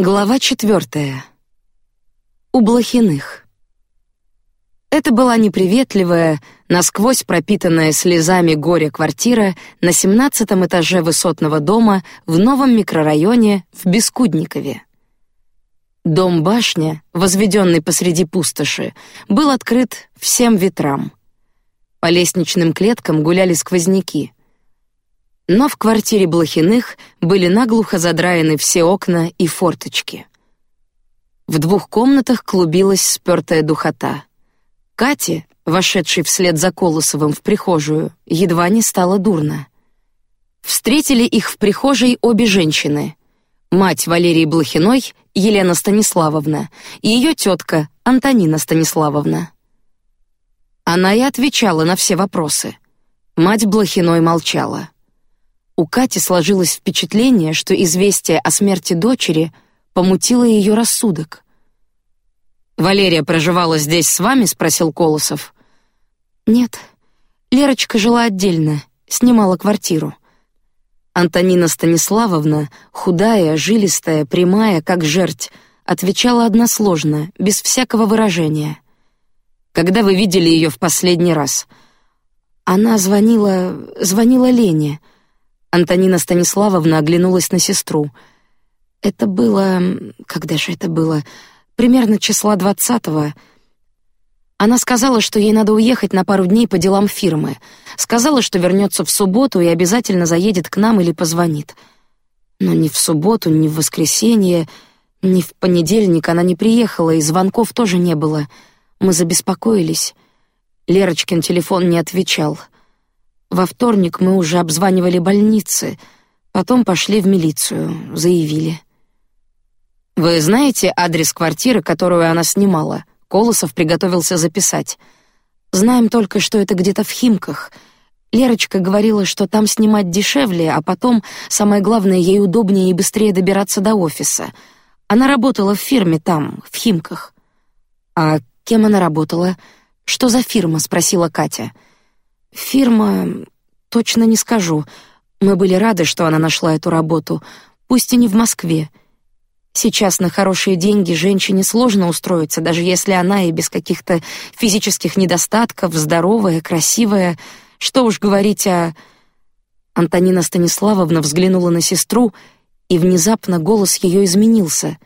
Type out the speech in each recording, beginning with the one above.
Глава четвертая. У Блохиных. Это была неприветливая, насквозь пропитанная слезами горя квартира на семнадцатом этаже высотного дома в новом микрорайоне в Бескудникове. Дом-башня, возведенный посреди пустоши, был открыт всем ветрам. По лестничным клеткам гуляли сквозняки. Но в квартире Блохиных были наглухо задраены все окна и форточки. В двух комнатах клубилась спёртая духота. Кате, вошедшей вслед за Колосовым в прихожую, едва не стало дурно. Встретили их в прихожей обе женщины: мать Валерии Блохиной Елена Станиславовна и ее тетка Антонина Станиславовна. Она и отвечала на все вопросы. Мать Блохиной молчала. У Кати сложилось впечатление, что известие о смерти дочери помутило ее рассудок. Валерия проживала здесь с вами, спросил Колосов. Нет, Лерочка жила отдельно, снимала квартиру. Антонина Станиславовна, худая, жилистая, прямая, как жерть, отвечала односложно, без всякого выражения. Когда вы видели ее в последний раз? Она звонила, звонила Лене. Антонина Станиславовна оглянулась на сестру. Это было, когда же это было? Примерно числа двадцатого. Она сказала, что ей надо уехать на пару дней по делам фирмы. Сказала, что вернется в субботу и обязательно заедет к нам или позвонит. Но ни в субботу, ни в воскресенье, ни в понедельник она не приехала, и звонков тоже не было. Мы забеспокоились. Лерочкин телефон не отвечал. Во вторник мы уже обзванивали больницы, потом пошли в милицию, заявили. Вы знаете адрес квартиры, которую она снимала? Колосов приготовился записать. Знаем только, что это где-то в Химках. Лерочка говорила, что там снимать дешевле, а потом, самое главное, ей удобнее и быстрее добираться до офиса. Она работала в фирме там, в Химках. А Кем она работала? Что за фирма? спросила Катя. Фирма, точно не скажу. Мы были рады, что она нашла эту работу, пусть и не в Москве. Сейчас на хорошие деньги женщине сложно устроиться, даже если она и без каких-то физических недостатков, здоровая, красивая. Что уж говорить о... Антонина Станиславовна взглянула на сестру, и внезапно голос ее изменился,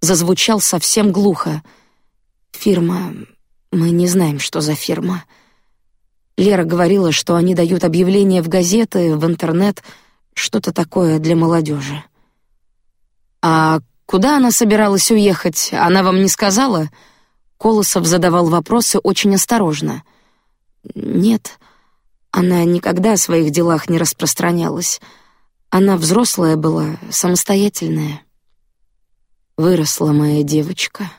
зазвучал совсем глухо. Фирма... Мы не знаем, что за фирма. Лера говорила, что они дают объявления в газеты, в интернет, что-то такое для молодежи. А куда она собиралась уехать? Она вам не сказала? Колосов задавал вопросы очень осторожно. Нет, она никогда о своих делах не распространялась. Она взрослая была, самостоятельная. Выросла моя девочка.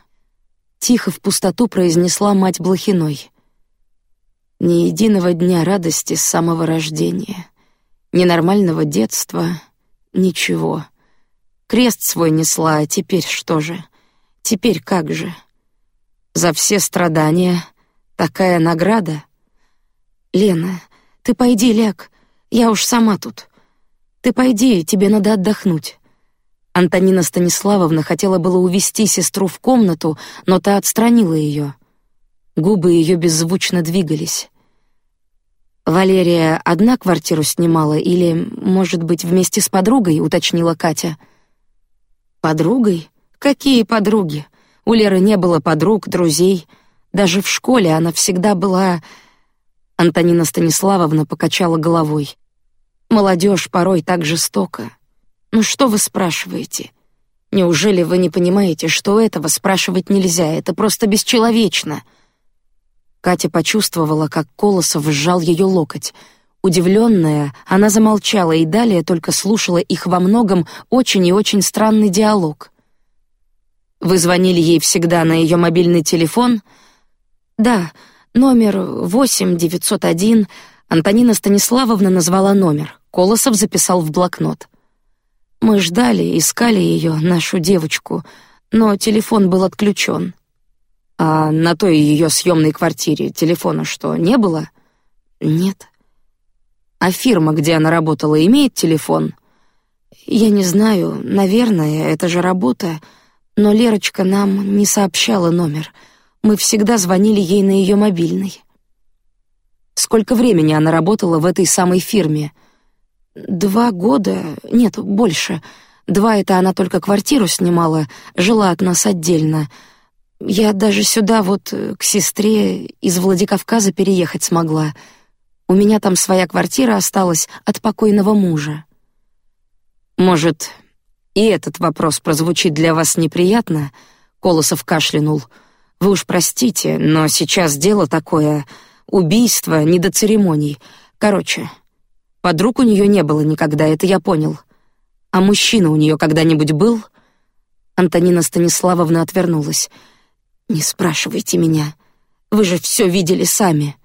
Тихо в пустоту произнесла мать Блохиной. Ни единого дня радости с самого рождения, ни нормального детства, ничего. Крест свой несла, а теперь что же? Теперь как же? За все страдания такая награда? Лена, ты пойди ляг, я уж сама тут. Ты пойди, тебе надо отдохнуть. Антонина Станиславовна хотела было увести сестру в комнату, но та отстранила ее. Губы ее беззвучно двигались. Валерия одна квартиру снимала или, может быть, вместе с подругой, уточнила Катя. Подругой? Какие подруги? У Леры не было подруг, друзей. Даже в школе она всегда была. Антонина Станиславовна покачала головой. Молодежь порой так жестока. Ну что вы спрашиваете? Неужели вы не понимаете, что этого спрашивать нельзя? Это просто бесчеловечно. Катя почувствовала, как Колосов сжал ее локоть. Удивленная, она замолчала и далее только слушала их во многом очень и очень странный диалог. Вы звонили ей всегда на ее мобильный телефон? Да, номер восемь девятьсот один. Антонина Станиславовна назвала номер. Колосов записал в блокнот. Мы ждали, искали ее, нашу девочку, но телефон был отключен. А на той ее съемной квартире телефона что не было? Нет. А фирма, где она работала, имеет телефон? Я не знаю, наверное, это же работа, но Лерочка нам не сообщала номер. Мы всегда звонили ей на ее мобильный. Сколько времени она работала в этой самой фирме? Два года, нет, больше. Два это она только квартиру снимала, жила от нас отдельно. Я даже сюда вот э, к сестре из Владикавказа переехать смогла. У меня там своя квартира осталась от покойного мужа. Может, и этот вопрос прозвучит для вас неприятно? Колосов кашлянул. Вы уж простите, но сейчас дело такое, убийство не до церемоний. Короче, подруг у нее не было никогда, это я понял. А мужчина у нее когда-нибудь был? Антонина Станиславовна отвернулась. Не спрашивайте меня. Вы же все видели сами.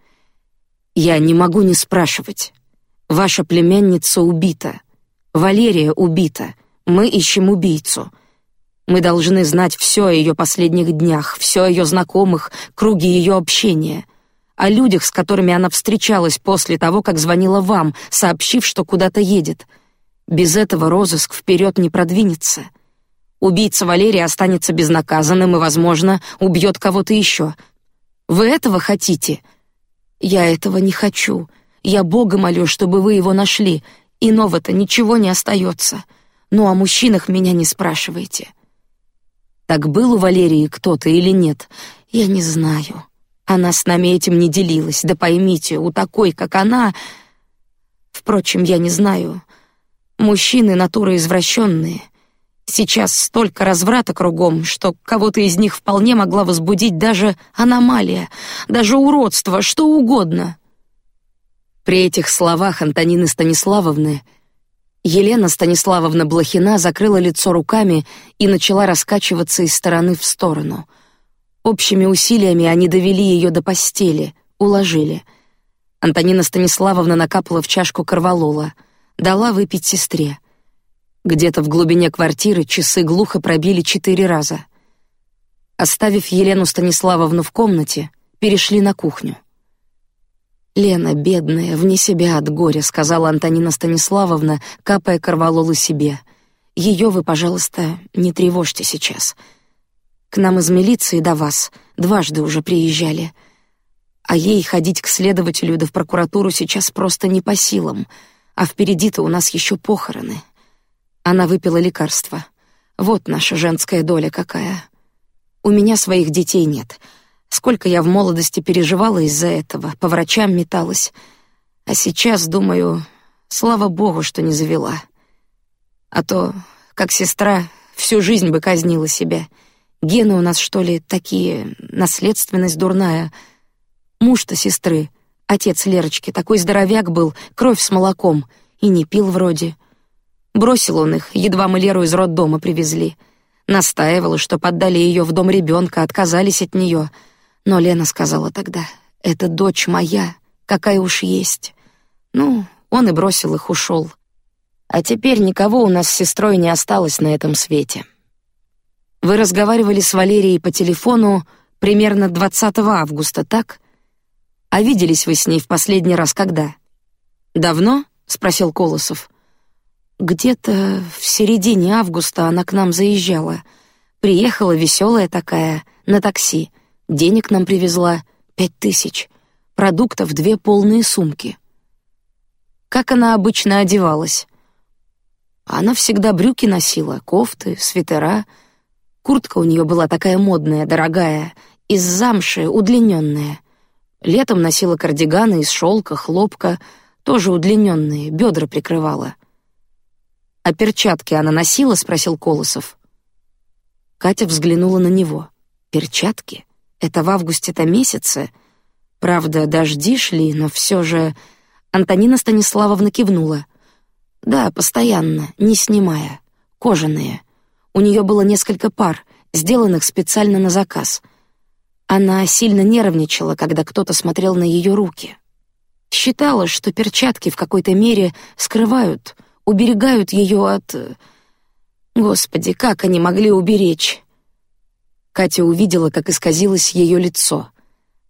Я не могу не спрашивать. Ваша племянница убита. Валерия убита. Мы ищем убийцу. Мы должны знать все о ее последних днях, все о ее знакомых, круги ее общения, о людях, с которыми она встречалась после того, как звонила вам, сообщив, что куда-то едет. Без этого розыск вперед не продвинется. Убийца Валерия останется безнаказанным и, возможно, убьет кого-то еще. Вы этого хотите? Я этого не хочу. Я Бога молю, чтобы вы его нашли. Иного-то ничего не остается. Ну о мужчинах меня не спрашивайте. Так был у Валерии кто-то или нет? Я не знаю. Она с нами этим не делилась. Да поймите, у такой, как она. Впрочем, я не знаю. Мужчины натуры извращенные. Сейчас столько разврата кругом, что кого-то из них вполне могла возбудить даже аномалия, даже уродство, что угодно. При этих словах Антонины Станиславовны Елена Станиславовна Блохина закрыла лицо руками и начала раскачиваться из стороны в сторону. Общими усилиями они довели ее до постели, уложили. Антонина Станиславовна накапала в чашку корвалола, дала выпить сестре. Где-то в глубине квартиры часы глухо пробили четыре раза. Оставив Елену Станиславовну в комнате, перешли на кухню. Лена, бедная, вне себя от горя, сказала Антонина Станиславовна, капая корвалолы себе. Ее вы, пожалуйста, не тревожьте сейчас. К нам из милиции до вас дважды уже приезжали, а ей ходить к следователю да в прокуратуру сейчас просто не по силам, а впереди-то у нас еще похороны. Она выпила лекарство. Вот наша женская доля какая. У меня своих детей нет. Сколько я в молодости переживала из-за этого, по врачам металась. А сейчас думаю, слава богу, что не завела. А то, как сестра, всю жизнь бы казнила себя. Гены у нас что ли такие, наследственность дурная. Муж-то сестры, отец Лерочки, такой здоровяк был, кровь с молоком, и не пил вроде. Бросил он их, едва мы Леру из роддома привезли. Настаивала, что поддали ее в дом ребенка, отказались от нее. Но Лена сказала тогда: "Это дочь моя, какая уж есть". Ну, он и бросил их, ушел. А теперь никого у нас с сестрой не осталось на этом свете. Вы разговаривали с Валерией по телефону примерно 20 августа, так? А виделись вы с ней в последний раз когда? Давно? спросил Колосов. Где-то в середине августа она к нам заезжала. Приехала веселая такая, на такси. Денег нам привезла пять тысяч. Продуктов две полные сумки. Как она обычно одевалась? Она всегда брюки носила, кофты, свитера. Куртка у нее была такая модная, дорогая, из замши, удлиненная. Летом носила кардиганы из шелка, хлопка, тоже удлиненные, бедра прикрывала. А перчатки она носила? – спросил Колосов. Катя взглянула на него. Перчатки? Это в августе-то месяце. Правда, дожди шли, но все же. Антонина Станиславовна кивнула. Да, постоянно, не снимая, кожаные. У нее было несколько пар, сделанных специально на заказ. Она сильно нервничала, когда кто-то смотрел на ее руки. Считала, что перчатки в какой-то мере скрывают уберегают ее от... Господи, как они могли уберечь? Катя увидела, как исказилось ее лицо.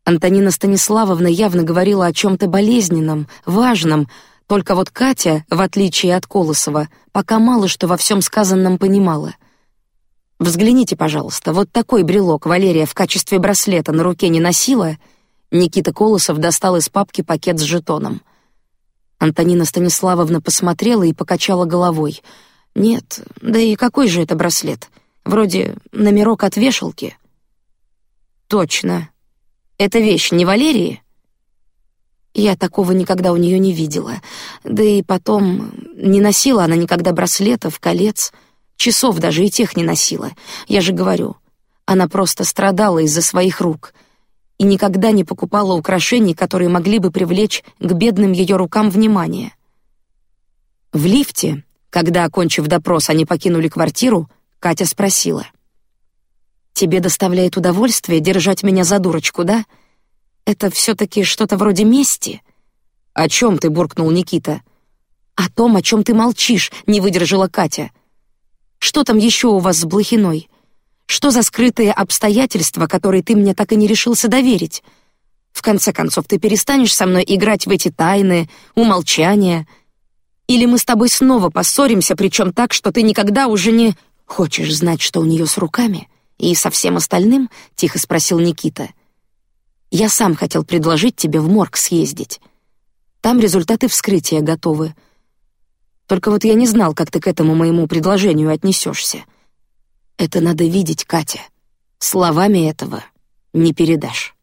Антонина Станиславовна явно говорила о чем-то болезненном, важном, Только вот Катя, в отличие от Колосова, пока мало что во всем сказанном понимала. Взгляните, пожалуйста, вот такой брелок Валерия в качестве браслета на руке не носила. Никита Колосов достал из папки пакет с жетоном. Антонина Станиславовна посмотрела и покачала головой. Нет, да и какой же это браслет? Вроде номерок от вешалки. Точно. Эта вещь не Валерии? Я такого никогда у нее не видела. Да и потом не носила она никогда браслетов, колец, часов даже и тех не носила. Я же говорю, она просто страдала из-за своих рук и никогда не покупала украшений, которые могли бы привлечь к бедным ее рукам внимание. В лифте, когда окончив допрос, они покинули квартиру, Катя спросила: "Тебе доставляет удовольствие держать меня за дурочку, да?" Это все-таки что-то вроде мести. О чем ты буркнул Никита? О том, о чем ты молчишь, не выдержала Катя. Что там еще у вас с Блохиной? Что за скрытые обстоятельства, которые ты мне так и не решился доверить? В конце концов, ты перестанешь со мной играть в эти тайны, умолчания, или мы с тобой снова поссоримся, причем так, что ты никогда уже не хочешь знать, что у нее с руками и со всем остальным? Тихо спросил Никита. Я сам хотел предложить тебе в морг съездить. Там результаты вскрытия готовы. Только вот я не знал, как ты к этому моему предложению отнесешься. Это надо видеть, Катя. Словами этого не передашь.